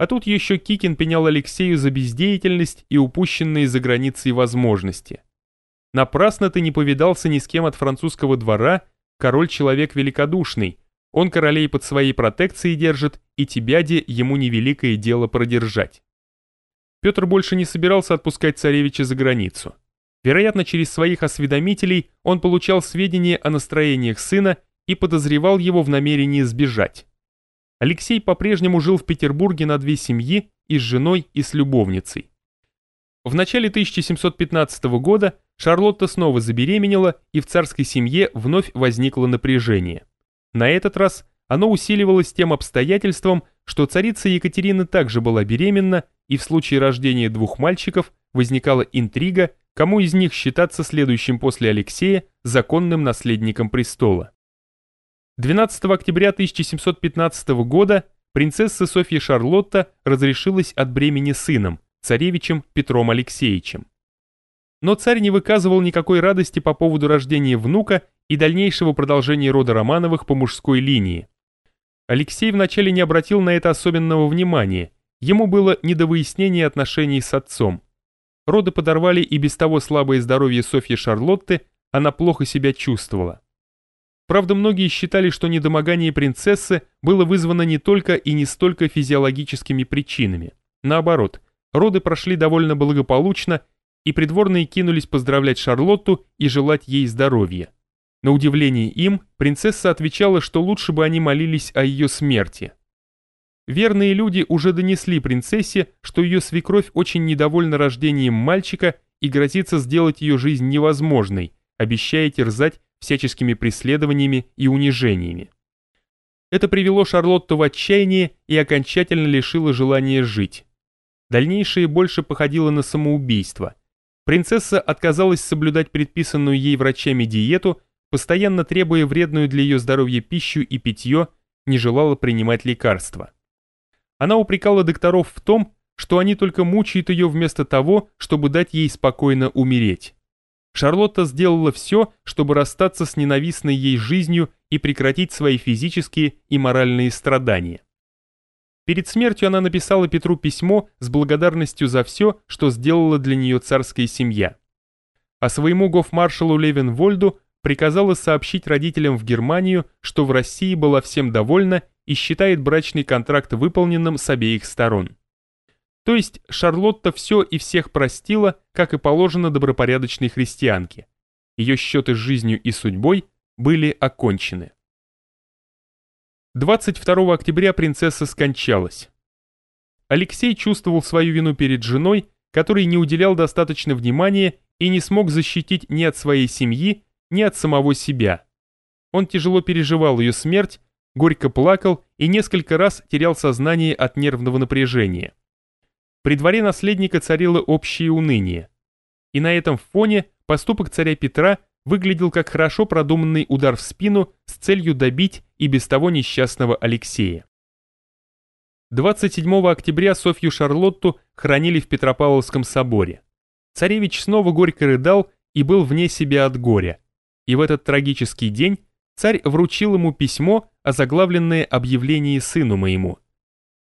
А тут еще Кикин пенял Алексею за бездеятельность и упущенные за границей возможности. Напрасно ты не повидался ни с кем от французского двора, король человек великодушный, он королей под своей протекцией держит, и тебя, де, ему невеликое дело продержать. Петр больше не собирался отпускать царевича за границу. Вероятно, через своих осведомителей он получал сведения о настроениях сына и подозревал его в намерении сбежать. Алексей по-прежнему жил в Петербурге на две семьи и с женой, и с любовницей. В начале 1715 года Шарлотта снова забеременела, и в царской семье вновь возникло напряжение. На этот раз оно усиливалось тем обстоятельством, что царица Екатерина также была беременна, и в случае рождения двух мальчиков возникала интрига, кому из них считаться следующим после Алексея законным наследником престола. 12 октября 1715 года принцесса Софья Шарлотта разрешилась от бремени сыном, царевичем Петром Алексеевичем. Но царь не выказывал никакой радости по поводу рождения внука и дальнейшего продолжения рода Романовых по мужской линии. Алексей вначале не обратил на это особенного внимания, ему было не до выяснения отношений с отцом. Роды подорвали и без того слабое здоровье Софьи Шарлотты, она плохо себя чувствовала. Правда, многие считали, что недомогание принцессы было вызвано не только и не столько физиологическими причинами. Наоборот, роды прошли довольно благополучно, и придворные кинулись поздравлять Шарлотту и желать ей здоровья. На удивление им, принцесса отвечала, что лучше бы они молились о ее смерти. Верные люди уже донесли принцессе, что ее свекровь очень недовольна рождением мальчика и грозится сделать ее жизнь невозможной, обещая терзать всяческими преследованиями и унижениями. Это привело Шарлотту в отчаяние и окончательно лишило желания жить. Дальнейшее больше походило на самоубийство. Принцесса отказалась соблюдать предписанную ей врачами диету, постоянно требуя вредную для ее здоровья пищу и питье, не желала принимать лекарства. Она упрекала докторов в том, что они только мучают ее вместо того, чтобы дать ей спокойно умереть. Шарлотта сделала все, чтобы расстаться с ненавистной ей жизнью и прекратить свои физические и моральные страдания. Перед смертью она написала Петру письмо с благодарностью за все, что сделала для нее царская семья. А своему гофмаршалу Левенвольду приказала сообщить родителям в Германию, что в России была всем довольна и считает брачный контракт выполненным с обеих сторон. То есть Шарлотта все и всех простила, как и положено добропорядочной христианке. Ее счеты с жизнью и судьбой были окончены. 22 октября принцесса скончалась. Алексей чувствовал свою вину перед женой, которой не уделял достаточно внимания и не смог защитить ни от своей семьи, ни от самого себя. Он тяжело переживал ее смерть, горько плакал и несколько раз терял сознание от нервного напряжения. При дворе наследника царило общее уныние. И на этом фоне поступок царя Петра выглядел как хорошо продуманный удар в спину с целью добить и без того несчастного Алексея. 27 октября Софью Шарлотту хранили в Петропавловском соборе. Царевич снова горько рыдал и был вне себя от горя. И в этот трагический день царь вручил ему письмо, озаглавленное «Объявление сыну моему».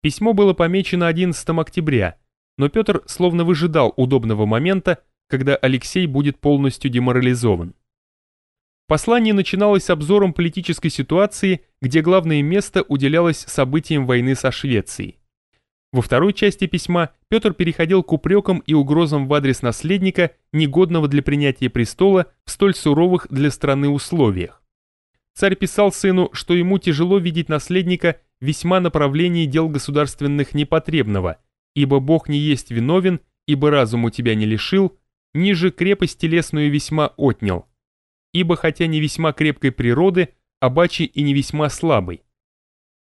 Письмо было помечено 11 октября, но Петр словно выжидал удобного момента, когда Алексей будет полностью деморализован. Послание начиналось обзором политической ситуации, где главное место уделялось событиям войны со Швецией. Во второй части письма Петр переходил к упрекам и угрозам в адрес наследника, негодного для принятия престола в столь суровых для страны условиях. Царь писал сыну, что ему тяжело видеть наследника весьма направлении дел государственных непотребного – ибо Бог не есть виновен, ибо разум у тебя не лишил, ниже крепость телесную весьма отнял. Ибо хотя не весьма крепкой природы, а бачи и не весьма слабый.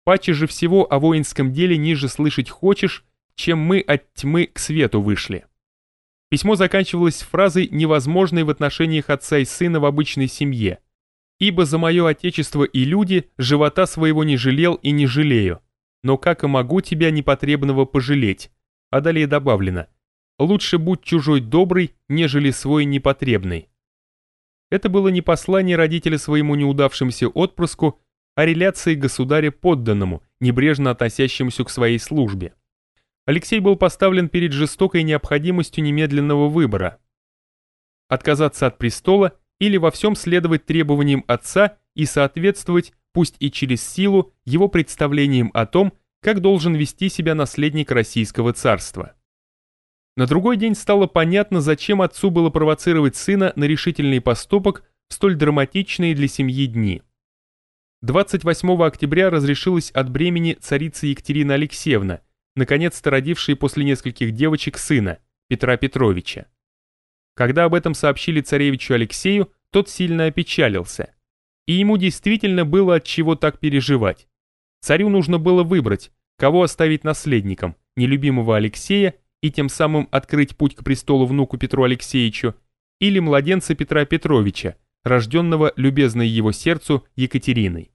Паче же всего о воинском деле ниже слышать хочешь, чем мы от тьмы к свету вышли. Письмо заканчивалось фразой, невозможной в отношениях отца и сына в обычной семье. «Ибо за мое отечество и люди живота своего не жалел и не жалею, но как и могу тебя непотребного пожалеть, а далее добавлено «Лучше будь чужой добрый, нежели свой непотребный». Это было не послание родителя своему неудавшемуся отпрыску, а реляции государя подданному, небрежно относящемуся к своей службе. Алексей был поставлен перед жестокой необходимостью немедленного выбора. Отказаться от престола или во всем следовать требованиям отца и соответствовать, пусть и через силу, его представлениям о том, как должен вести себя наследник Российского царства. На другой день стало понятно, зачем отцу было провоцировать сына на решительный поступок в столь драматичные для семьи дни. 28 октября разрешилась от бремени царица Екатерина Алексеевна, наконец-то родившая после нескольких девочек сына, Петра Петровича. Когда об этом сообщили царевичу Алексею, тот сильно опечалился. И ему действительно было от чего так переживать. Царю нужно было выбрать, кого оставить наследником, нелюбимого Алексея и тем самым открыть путь к престолу внуку Петру Алексеевичу, или младенца Петра Петровича, рожденного любезной его сердцу Екатериной.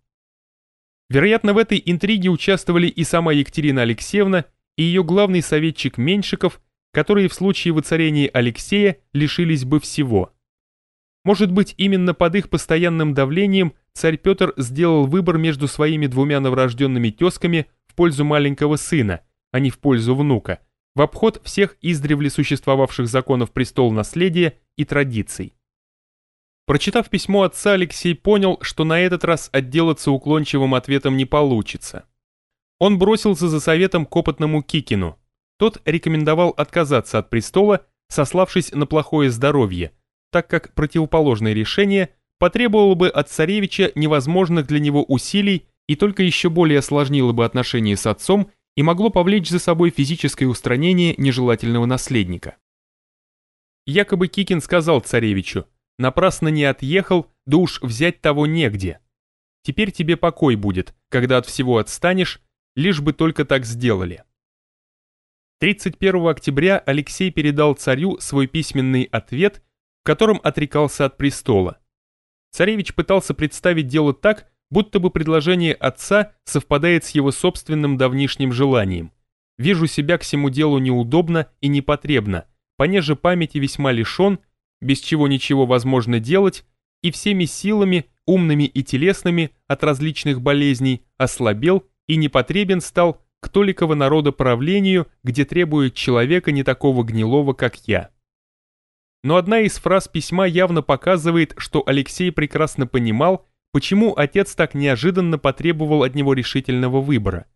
Вероятно, в этой интриге участвовали и сама Екатерина Алексеевна, и ее главный советчик Меньшиков, которые в случае воцарения Алексея лишились бы всего. Может быть, именно под их постоянным давлением царь Петр сделал выбор между своими двумя новорожденными тезками в пользу маленького сына, а не в пользу внука, в обход всех издревле существовавших законов престол наследия и традиций. Прочитав письмо отца, Алексей понял, что на этот раз отделаться уклончивым ответом не получится. Он бросился за советом к опытному Кикину. Тот рекомендовал отказаться от престола, сославшись на плохое здоровье, так как противоположное решение потребовало бы от царевича невозможных для него усилий и только еще более осложнило бы отношения с отцом и могло повлечь за собой физическое устранение нежелательного наследника. Якобы Кикин сказал царевичу, напрасно не отъехал, да уж взять того негде. Теперь тебе покой будет, когда от всего отстанешь, лишь бы только так сделали. 31 октября Алексей передал царю свой письменный ответ, в котором отрекался от престола. Царевич пытался представить дело так, будто бы предложение отца совпадает с его собственным давнишним желанием. Вижу себя к всему делу неудобно и непотребно, понеже памяти весьма лишен без чего ничего возможно делать, и всеми силами, умными и телесными, от различных болезней, ослабел и непотребен стал к толиково народа правлению, где требует человека не такого гнилого, как я. Но одна из фраз письма явно показывает, что Алексей прекрасно понимал, почему отец так неожиданно потребовал от него решительного выбора.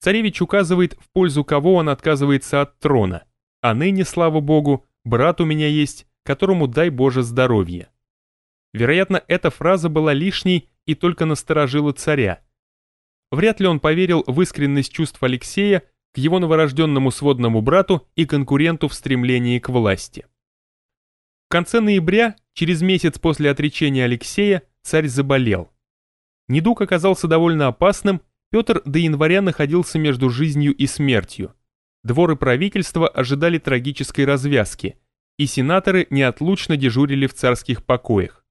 Царевич указывает, в пользу кого он отказывается от трона, а ныне, слава богу, брат у меня есть, которому дай Боже здоровье. Вероятно, эта фраза была лишней и только насторожила царя. Вряд ли он поверил в искренность чувств Алексея к его новорожденному сводному брату и конкуренту в стремлении к власти. В конце ноября, через месяц после отречения Алексея, царь заболел. Недуг оказался довольно опасным, Петр до января находился между жизнью и смертью. Двор и правительство ожидали трагической развязки – и сенаторы неотлучно дежурили в царских покоях.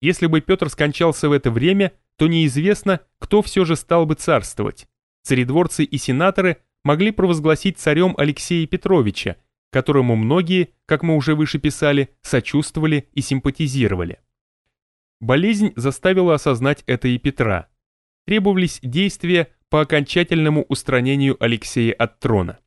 Если бы Петр скончался в это время, то неизвестно, кто все же стал бы царствовать. Царедворцы и сенаторы могли провозгласить царем Алексея Петровича, которому многие, как мы уже выше писали, сочувствовали и симпатизировали. Болезнь заставила осознать это и Петра. Требовались действия по окончательному устранению Алексея от трона.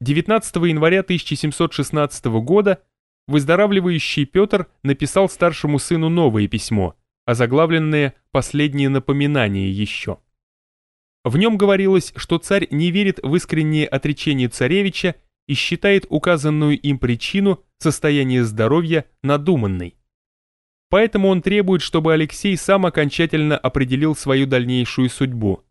19 января 1716 года выздоравливающий Петр написал старшему сыну новое письмо, озаглавленное «Последнее напоминание еще». В нем говорилось, что царь не верит в искреннее отречение царевича и считает указанную им причину состояния здоровья надуманной. Поэтому он требует, чтобы Алексей сам окончательно определил свою дальнейшую судьбу –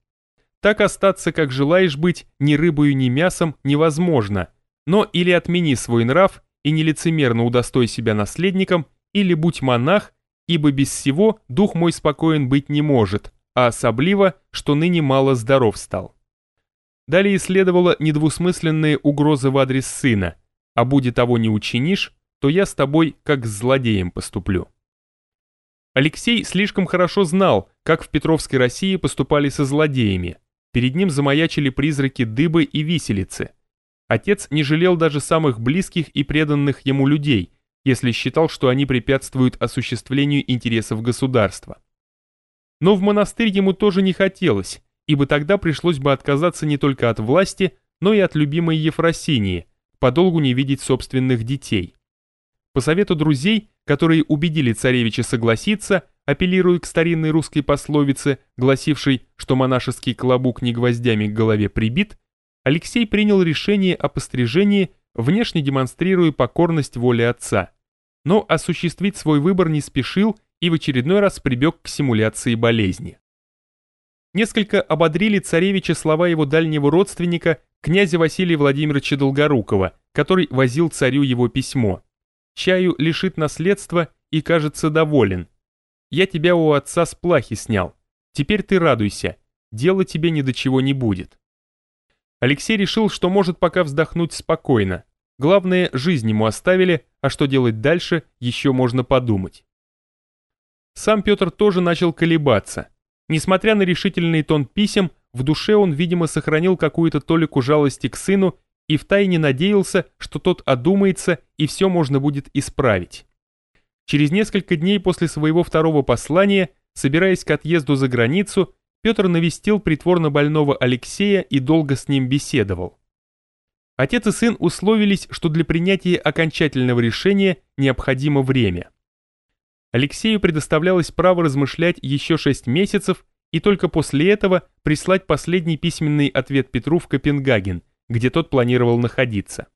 так остаться, как желаешь быть, ни рыбою, ни мясом невозможно, но или отмени свой нрав и нелицемерно удостой себя наследником, или будь монах, ибо без всего дух мой спокоен быть не может, а особливо, что ныне мало здоров стал. Далее следовала недвусмысленная угроза в адрес сына, а будет того не учинишь, то я с тобой как с злодеем поступлю. Алексей слишком хорошо знал, как в Петровской России поступали со злодеями, Перед ним замаячили призраки дыбы и виселицы. Отец не жалел даже самых близких и преданных ему людей, если считал, что они препятствуют осуществлению интересов государства. Но в монастырь ему тоже не хотелось, ибо тогда пришлось бы отказаться не только от власти, но и от любимой Ефросинии, подолгу не видеть собственных детей. По совету друзей, которые убедили царевича согласиться, апеллируя к старинной русской пословице, гласившей, что монашеский колобук не гвоздями к голове прибит, Алексей принял решение о пострижении, внешне демонстрируя покорность воле отца, но осуществить свой выбор не спешил и в очередной раз прибег к симуляции болезни. Несколько ободрили царевича слова его дальнего родственника, князя Василия Владимировича Долгорукова, который возил царю его письмо. «Чаю лишит наследства и, кажется, доволен. Я тебя у отца с плахи снял. Теперь ты радуйся, дело тебе ни до чего не будет». Алексей решил, что может пока вздохнуть спокойно. Главное, жизнь ему оставили, а что делать дальше, еще можно подумать. Сам Петр тоже начал колебаться. Несмотря на решительный тон писем, в душе он, видимо, сохранил какую-то толику жалости к сыну и втайне надеялся, что тот одумается и все можно будет исправить. Через несколько дней после своего второго послания, собираясь к отъезду за границу, Петр навестил притворно больного Алексея и долго с ним беседовал. Отец и сын условились, что для принятия окончательного решения необходимо время. Алексею предоставлялось право размышлять еще шесть месяцев и только после этого прислать последний письменный ответ Петру в Копенгаген, где тот планировал находиться.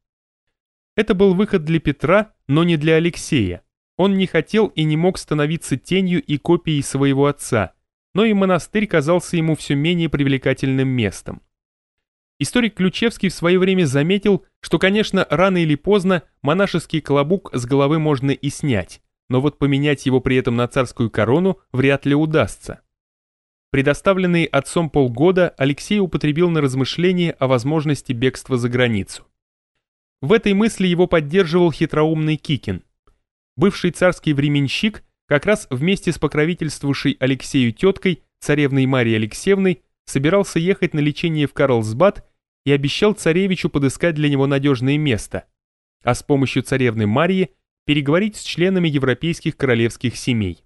Это был выход для Петра, но не для Алексея. Он не хотел и не мог становиться тенью и копией своего отца – но и монастырь казался ему все менее привлекательным местом. Историк Ключевский в свое время заметил, что, конечно, рано или поздно монашеский колобук с головы можно и снять, но вот поменять его при этом на царскую корону вряд ли удастся. Предоставленный отцом полгода Алексей употребил на размышление о возможности бегства за границу. В этой мысли его поддерживал хитроумный Кикин. Бывший царский временщик как раз вместе с покровительствовавшей Алексею теткой, царевной Марией Алексеевной, собирался ехать на лечение в Карлсбад и обещал царевичу подыскать для него надежное место, а с помощью царевны Марии переговорить с членами европейских королевских семей.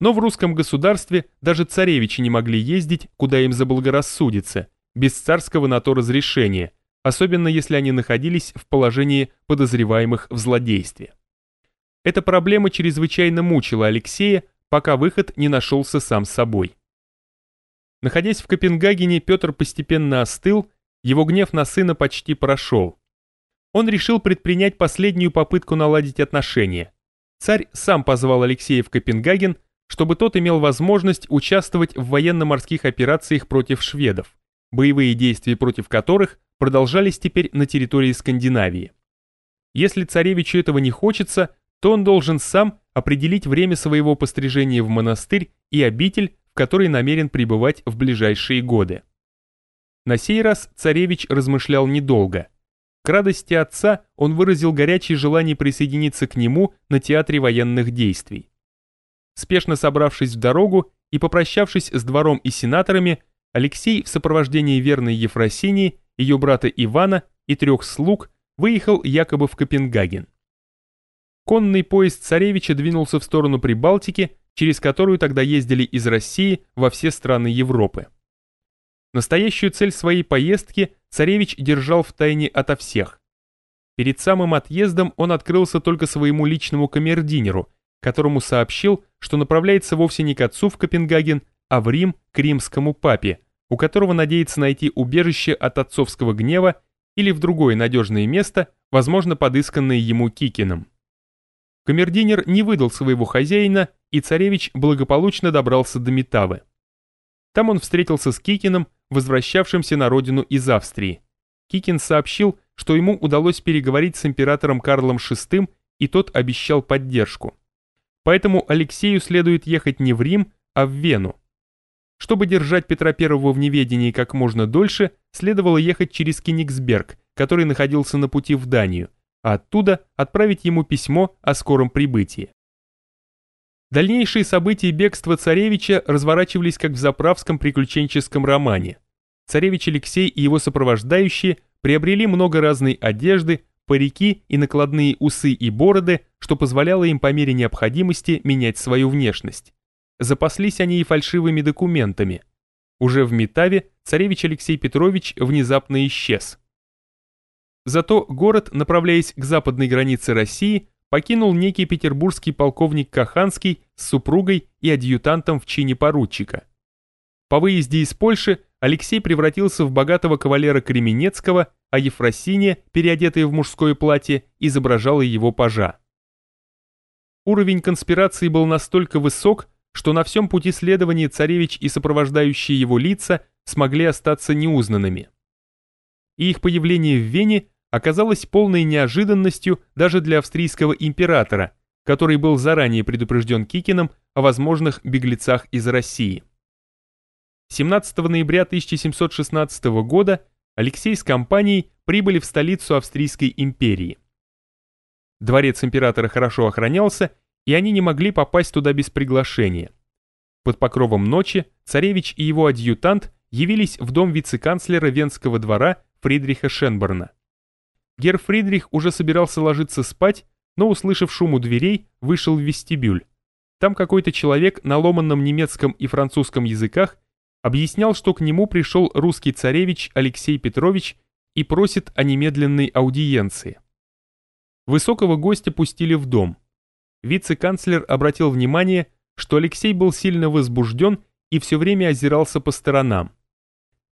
Но в русском государстве даже царевичи не могли ездить, куда им заблагорассудится, без царского на то разрешения, особенно если они находились в положении подозреваемых в злодействе. Эта проблема чрезвычайно мучила Алексея, пока выход не нашелся сам собой. Находясь в Копенгагене, Петр постепенно остыл, его гнев на сына почти прошел. Он решил предпринять последнюю попытку наладить отношения. Царь сам позвал Алексея в Копенгаген, чтобы тот имел возможность участвовать в военно-морских операциях против шведов, боевые действия против которых продолжались теперь на территории Скандинавии. Если царевичу этого не хочется, то он должен сам определить время своего пострижения в монастырь и обитель, в которой намерен пребывать в ближайшие годы. На сей раз царевич размышлял недолго. К радости отца он выразил горячее желание присоединиться к нему на театре военных действий. Спешно собравшись в дорогу и попрощавшись с двором и сенаторами, Алексей в сопровождении верной Ефросинии, ее брата Ивана и трех слуг выехал якобы в Копенгаген. Конный поезд царевича двинулся в сторону Прибалтики, через которую тогда ездили из России во все страны Европы. Настоящую цель своей поездки царевич держал в тайне ото всех. Перед самым отъездом он открылся только своему личному камердинеру, которому сообщил, что направляется вовсе не к отцу в Копенгаген, а в Рим к римскому папе, у которого надеется найти убежище от отцовского гнева или в другое надежное место, возможно подысканное ему Кикиным. Камердинер не выдал своего хозяина, и царевич благополучно добрался до Метавы. Там он встретился с Кикиным, возвращавшимся на родину из Австрии. Кикин сообщил, что ему удалось переговорить с императором Карлом VI, и тот обещал поддержку. Поэтому Алексею следует ехать не в Рим, а в Вену. Чтобы держать Петра I в неведении как можно дольше, следовало ехать через Кенигсберг, который находился на пути в Данию, а оттуда отправить ему письмо о скором прибытии. Дальнейшие события бегства царевича разворачивались как в заправском приключенческом романе. Царевич Алексей и его сопровождающие приобрели много разной одежды, парики и накладные усы и бороды, что позволяло им по мере необходимости менять свою внешность. Запаслись они и фальшивыми документами. уже в Метаве царевич Алексей Петрович внезапно исчез. Зато город, направляясь к западной границе России, покинул некий петербургский полковник Каханский с супругой и адъютантом в чине поручика. По выезде из Польши Алексей превратился в богатого кавалера Кременецкого, а Ефросиния, переодетая в мужское платье, изображала его пажа. Уровень конспирации был настолько высок, что на всем пути следования царевич и сопровождающие его лица смогли остаться неузнанными. И их появление в Вене оказалось полной неожиданностью даже для австрийского императора, который был заранее предупрежден Кикиным о возможных беглецах из России. 17 ноября 1716 года Алексей с компанией прибыли в столицу Австрийской империи. Дворец императора хорошо охранялся, и они не могли попасть туда без приглашения. Под покровом ночи царевич и его адъютант явились в дом вице-канцлера Венского двора Фридриха Шенборна. Гер Фридрих уже собирался ложиться спать, но, услышав шум у дверей, вышел в вестибюль. Там какой-то человек на ломанном немецком и французском языках объяснял, что к нему пришел русский царевич Алексей Петрович и просит о немедленной аудиенции. Высокого гостя пустили в дом. Вице-канцлер обратил внимание, что Алексей был сильно возбужден и все время озирался по сторонам.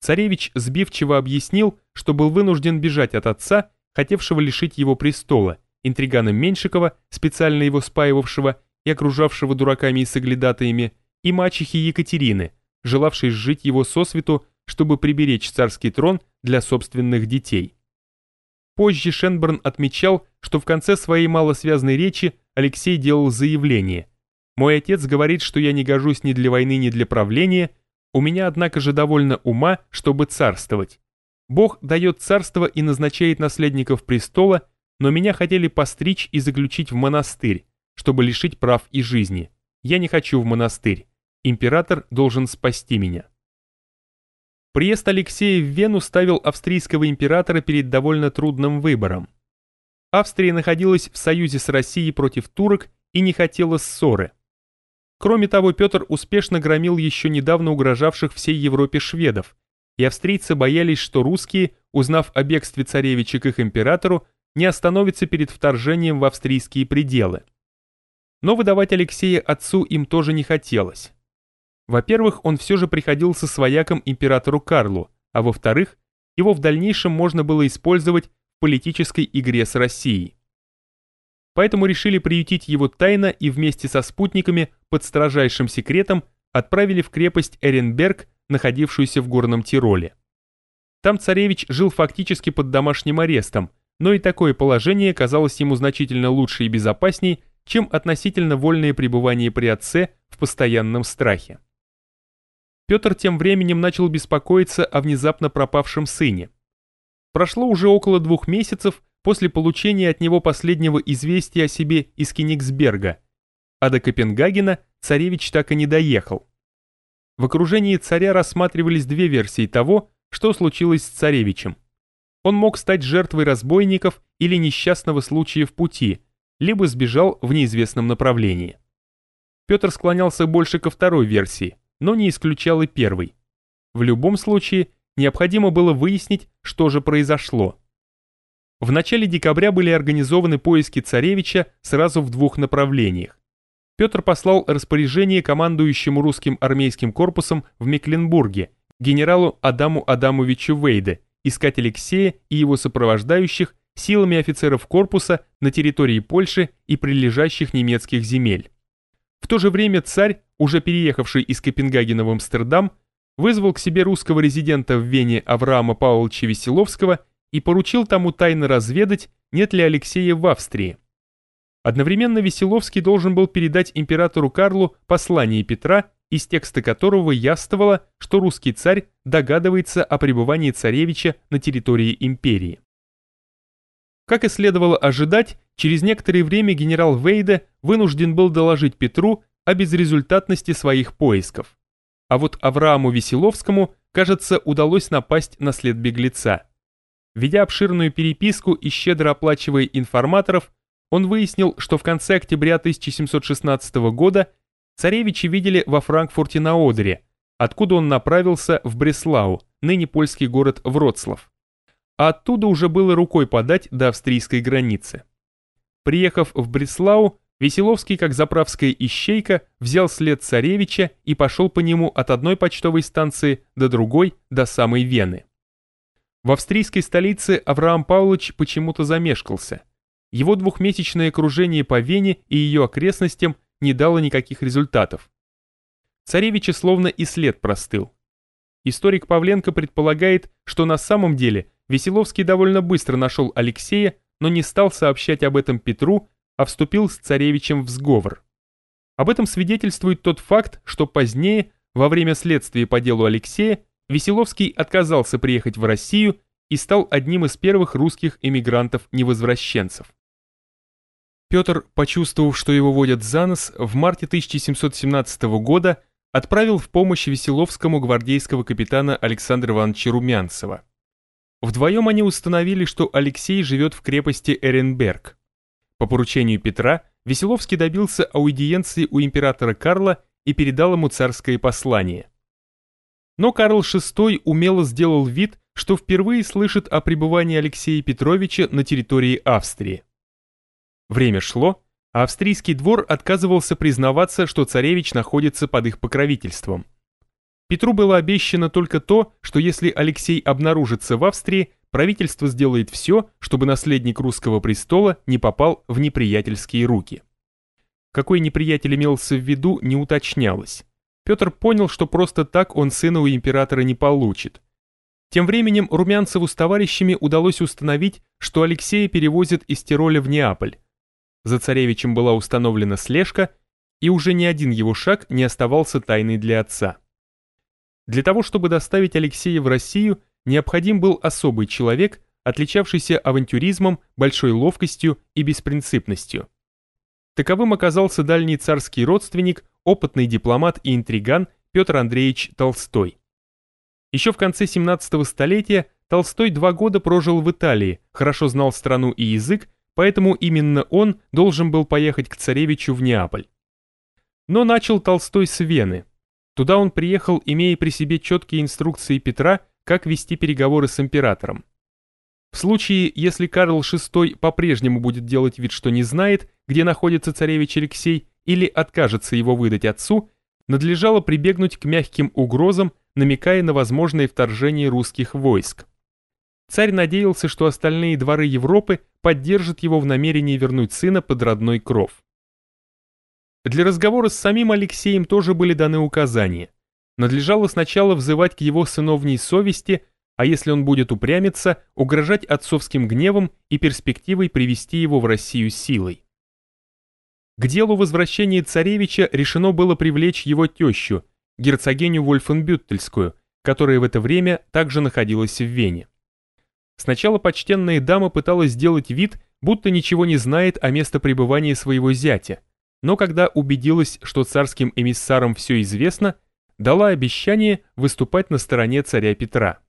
Царевич сбивчиво объяснил, что был вынужден бежать от отца, хотевшего лишить его престола, интригана Меньшикова, специально его спаивавшего и окружавшего дураками и соглядатаями, и мачехи Екатерины, желавшей сжить его сосвету, чтобы приберечь царский трон для собственных детей. Позже Шенберн отмечал, что в конце своей малосвязной речи Алексей делал заявление «Мой отец говорит, что я не гожусь ни для войны, ни для правления, у меня, однако же, довольно ума, чтобы царствовать. Бог дает царство и назначает наследников престола, но меня хотели постричь и заключить в монастырь, чтобы лишить прав и жизни. Я не хочу в монастырь. Император должен спасти меня. Приезд Алексея в Вену ставил австрийского императора перед довольно трудным выбором. Австрия находилась в союзе с Россией против турок и не хотела ссоры. Кроме того, Петр успешно громил еще недавно угрожавших всей Европе шведов, и австрийцы боялись, что русские, узнав о бегстве царевича к их императору, не остановятся перед вторжением в австрийские пределы. Но выдавать Алексея отцу им тоже не хотелось. Во-первых, он все же приходился свояком императору Карлу, а во-вторых, его в дальнейшем можно было использовать в политической игре с Россией поэтому решили приютить его тайно и вместе со спутниками под строжайшим секретом отправили в крепость Эренберг, находившуюся в Горном Тироле. Там царевич жил фактически под домашним арестом, но и такое положение казалось ему значительно лучше и безопасней, чем относительно вольное пребывание при отце в постоянном страхе. Петр тем временем начал беспокоиться о внезапно пропавшем сыне. Прошло уже около двух месяцев, после получения от него последнего известия о себе из Кенигсберга, а до Копенгагена царевич так и не доехал. В окружении царя рассматривались две версии того, что случилось с царевичем. Он мог стать жертвой разбойников или несчастного случая в пути, либо сбежал в неизвестном направлении. Петр склонялся больше ко второй версии, но не исключал и первой. В любом случае, необходимо было выяснить, что же произошло. В начале декабря были организованы поиски царевича сразу в двух направлениях. Петр послал распоряжение командующему русским армейским корпусом в Мекленбурге, генералу Адаму Адамовичу Вейде, искать Алексея и его сопровождающих силами офицеров корпуса на территории Польши и прилежащих немецких земель. В то же время царь, уже переехавший из Копенгагена в Амстердам, вызвал к себе русского резидента в Вене Авраама Павловича Веселовского и поручил тому тайно разведать, нет ли Алексея в Австрии. Одновременно Веселовский должен был передать императору Карлу послание Петра, из текста которого яствовало, что русский царь догадывается о пребывании царевича на территории империи. Как и следовало ожидать, через некоторое время генерал Вейде вынужден был доложить Петру о безрезультатности своих поисков. А вот Аврааму Веселовскому, кажется, удалось напасть на след беглеца. Ведя обширную переписку и щедро оплачивая информаторов, он выяснил, что в конце октября 1716 года царевичи видели во Франкфурте на Одере, откуда он направился в Бреслау, ныне польский город Вроцлав. А оттуда уже было рукой подать до австрийской границы. Приехав в Бреслау, Веселовский, как заправская ищейка, взял след царевича и пошел по нему от одной почтовой станции до другой, до самой Вены. В австрийской столице Авраам Павлович почему-то замешкался. Его двухмесячное кружение по Вене и ее окрестностям не дало никаких результатов. Царевича словно и след простыл. Историк Павленко предполагает, что на самом деле Веселовский довольно быстро нашел Алексея, но не стал сообщать об этом Петру, а вступил с царевичем в сговор. Об этом свидетельствует тот факт, что позднее, во время следствия по делу Алексея, Веселовский отказался приехать в Россию и стал одним из первых русских эмигрантов-невозвращенцев. Петр, почувствовав, что его водят за нос, в марте 1717 года отправил в помощь Веселовскому гвардейского капитана Александра Ивановича Румянцева. Вдвоем они установили, что Алексей живет в крепости Эренберг. По поручению Петра Веселовский добился аудиенции у императора Карла и передал ему царское послание. Но Карл VI умело сделал вид, что впервые слышит о пребывании Алексея Петровича на территории Австрии. Время шло, а австрийский двор отказывался признаваться, что царевич находится под их покровительством. Петру было обещано только то, что если Алексей обнаружится в Австрии, правительство сделает все, чтобы наследник русского престола не попал в неприятельские руки. Какой неприятель имелся в виду, не уточнялось. Петр понял, что просто так он сына у императора не получит. Тем временем Румянцеву с товарищами удалось установить, что Алексея перевозят из Тироля в Неаполь. За царевичем была установлена слежка, и уже ни один его шаг не оставался тайной для отца. Для того, чтобы доставить Алексея в Россию, необходим был особый человек, отличавшийся авантюризмом, большой ловкостью и беспринципностью. Таковым оказался дальний царский родственник, опытный дипломат и интриган Петр Андреевич Толстой. Еще в конце 17 столетия Толстой два года прожил в Италии, хорошо знал страну и язык, поэтому именно он должен был поехать к царевичу в Неаполь. Но начал Толстой с Вены. Туда он приехал, имея при себе четкие инструкции Петра, как вести переговоры с императором. В случае, если Карл VI по-прежнему будет делать вид, что не знает, где находится царевич Алексей, или откажется его выдать отцу, надлежало прибегнуть к мягким угрозам, намекая на возможное вторжение русских войск. Царь надеялся, что остальные дворы Европы поддержат его в намерении вернуть сына под родной кров. Для разговора с самим Алексеем тоже были даны указания. Надлежало сначала взывать к его сыновней совести, а если он будет упрямиться, угрожать отцовским гневом и перспективой привести его в Россию силой. К делу возвращения царевича решено было привлечь его тещу, герцогиню Вольфенбюттельскую, которая в это время также находилась в Вене. Сначала почтенная дама пыталась сделать вид, будто ничего не знает о местопребывании своего зятя, но когда убедилась, что царским эмиссарам все известно, дала обещание выступать на стороне царя Петра.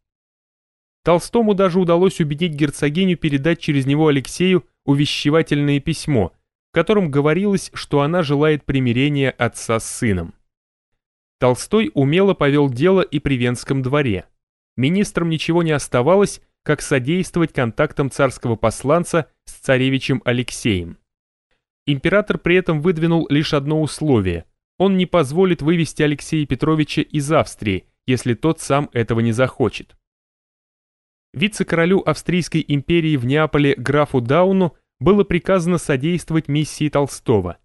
Толстому даже удалось убедить герцогиню передать через него Алексею увещевательное письмо, в котором говорилось, что она желает примирения отца с сыном. Толстой умело повел дело и при Венском дворе. Министрам ничего не оставалось, как содействовать контактам царского посланца с царевичем Алексеем. Император при этом выдвинул лишь одно условие – он не позволит вывести Алексея Петровича из Австрии, если тот сам этого не захочет. Вице-королю Австрийской империи в Неаполе графу Дауну было приказано содействовать миссии Толстого.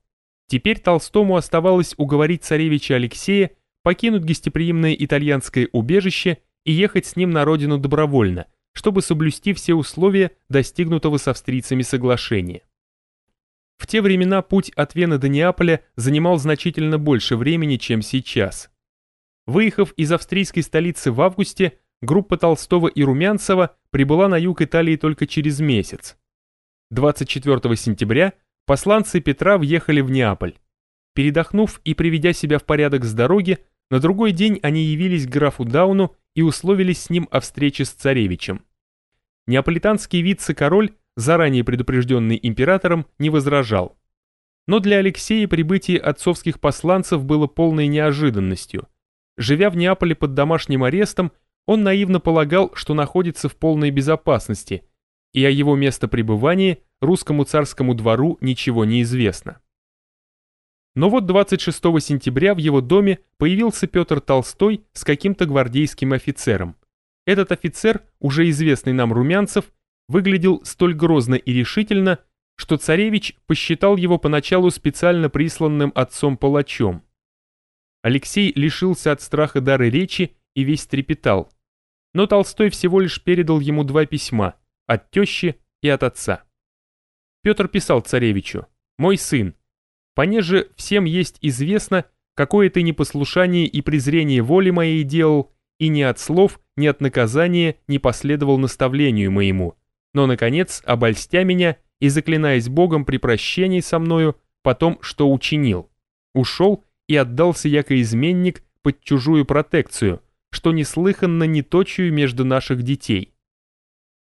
Теперь Толстому оставалось уговорить царевича Алексея покинуть гостеприимное итальянское убежище и ехать с ним на родину добровольно, чтобы соблюсти все условия достигнутого с австрийцами соглашения. В те времена путь от Вены до Неаполя занимал значительно больше времени, чем сейчас. Выехав из австрийской столицы в августе, группа Толстого и Румянцева прибыла на юг Италии только через месяц. 24 сентября посланцы Петра въехали в Неаполь. Передохнув и приведя себя в порядок с дороги, на другой день они явились к графу Дауну и условились с ним о встрече с царевичем. Неаполитанский вице-король заранее предупрежденный императором, не возражал. Но для Алексея прибытие отцовских посланцев было полной неожиданностью. Живя в Неаполе под домашним арестом, он наивно полагал, что находится в полной безопасности, и о его местопребывании русскому царскому двору ничего не известно. Но вот 26 сентября в его доме появился Петр Толстой с каким-то гвардейским офицером. Этот офицер, уже известный нам Румянцев, выглядел столь грозно и решительно, что царевич посчитал его поначалу специально присланным отцом-палачом. Алексей лишился от страха дары речи и весь трепетал. Но Толстой всего лишь передал ему два письма, от тещи и от отца. Петр писал царевичу, «Мой сын, понеже всем есть известно, какое ты непослушание и презрение воли моей делал, и ни от слов, ни от наказания не последовал наставлению моему, но, наконец, обольстя меня и заклинаясь Богом при прощении со мною, потом, что учинил, ушел и отдался яко изменник под чужую протекцию, что неслыханно не точую между наших детей.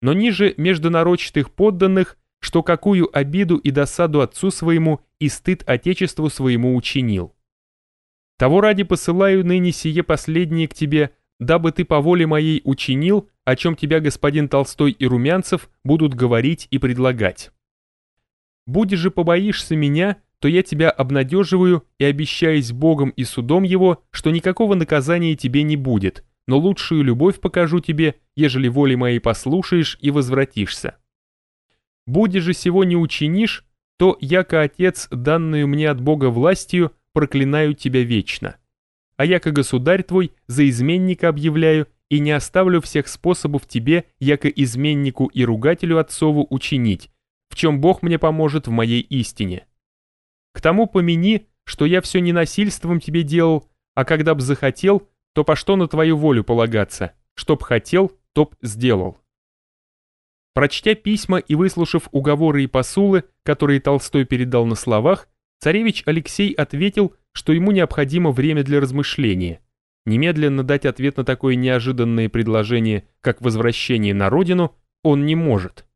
Но ниже междунарочных подданных, что какую обиду и досаду отцу своему и стыд отечеству своему учинил. Того ради посылаю ныне сие последнее к тебе, дабы ты по воле моей учинил, о чем тебя господин Толстой и Румянцев будут говорить и предлагать. Будешь же побоишься меня, то я тебя обнадеживаю и обещаюсь Богом и судом его, что никакого наказания тебе не будет, но лучшую любовь покажу тебе, ежели воли моей послушаешь и возвратишься. Будешь же сего не учинишь, то, яко отец, данную мне от Бога властью, проклинаю тебя вечно. А яко государь твой, за изменника объявляю, и не оставлю всех способов тебе, яко изменнику и ругателю отцову учинить, в чем Бог мне поможет в моей истине. К тому помяни, что я все не насильством тебе делал, а когда б захотел, то по что на твою волю полагаться, чтоб хотел, то б сделал. Прочтя письма и выслушав уговоры и посулы, которые Толстой передал на словах, царевич Алексей ответил, что ему необходимо время для размышления. Немедленно дать ответ на такое неожиданное предложение, как возвращение на родину, он не может.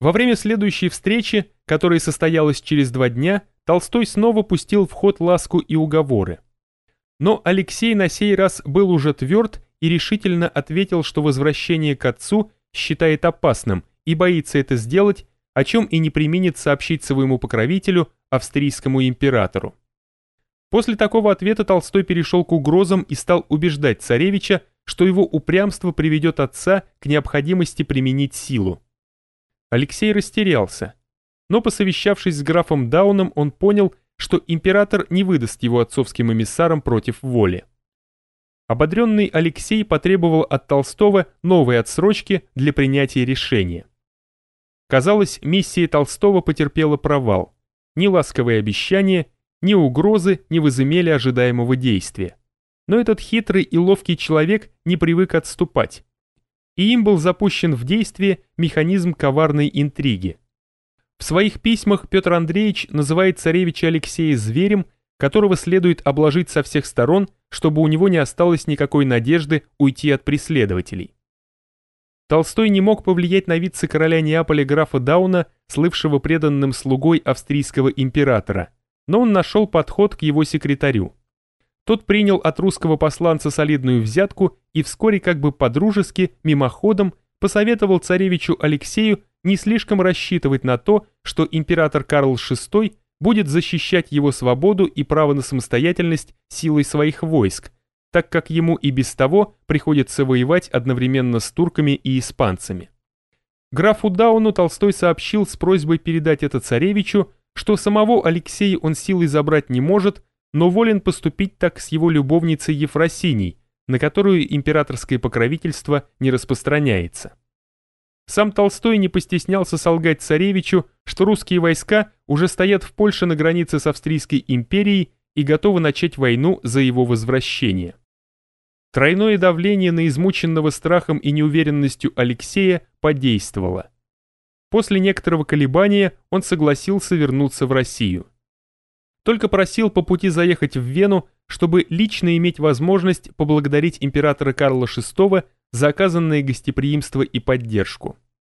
Во время следующей встречи, которая состоялась через два дня, Толстой снова пустил в ход ласку и уговоры. Но Алексей на сей раз был уже тверд и решительно ответил, что возвращение к отцу считает опасным и боится это сделать, о чем и не применит сообщить своему покровителю, австрийскому императору. После такого ответа Толстой перешел к угрозам и стал убеждать царевича, что его упрямство приведет отца к необходимости применить силу. Алексей растерялся. Но посовещавшись с графом Дауном, он понял, что император не выдаст его отцовским эмиссарам против воли. Ободренный Алексей потребовал от Толстого новой отсрочки для принятия решения. Казалось, миссия Толстого потерпела провал. Ни ласковые обещания, ни угрозы не возымели ожидаемого действия. Но этот хитрый и ловкий человек не привык отступать и им был запущен в действие механизм коварной интриги. В своих письмах Петр Андреевич называет царевича Алексея зверем, которого следует обложить со всех сторон, чтобы у него не осталось никакой надежды уйти от преследователей. Толстой не мог повлиять на вице-короля Неаполя графа Дауна, слывшего преданным слугой австрийского императора, но он нашел подход к его секретарю. Тот принял от русского посланца солидную взятку и вскоре как бы подружески, мимоходом, посоветовал царевичу Алексею не слишком рассчитывать на то, что император Карл VI будет защищать его свободу и право на самостоятельность силой своих войск, так как ему и без того приходится воевать одновременно с турками и испанцами. Графу Дауну Толстой сообщил с просьбой передать это царевичу, что самого Алексея он силой забрать не может, но волен поступить так с его любовницей Ефросиней, на которую императорское покровительство не распространяется. Сам Толстой не постеснялся солгать царевичу, что русские войска уже стоят в Польше на границе с Австрийской империей и готовы начать войну за его возвращение. Тройное давление на измученного страхом и неуверенностью Алексея подействовало. После некоторого колебания он согласился вернуться в Россию только просил по пути заехать в Вену, чтобы лично иметь возможность поблагодарить императора Карла VI за оказанное гостеприимство и поддержку.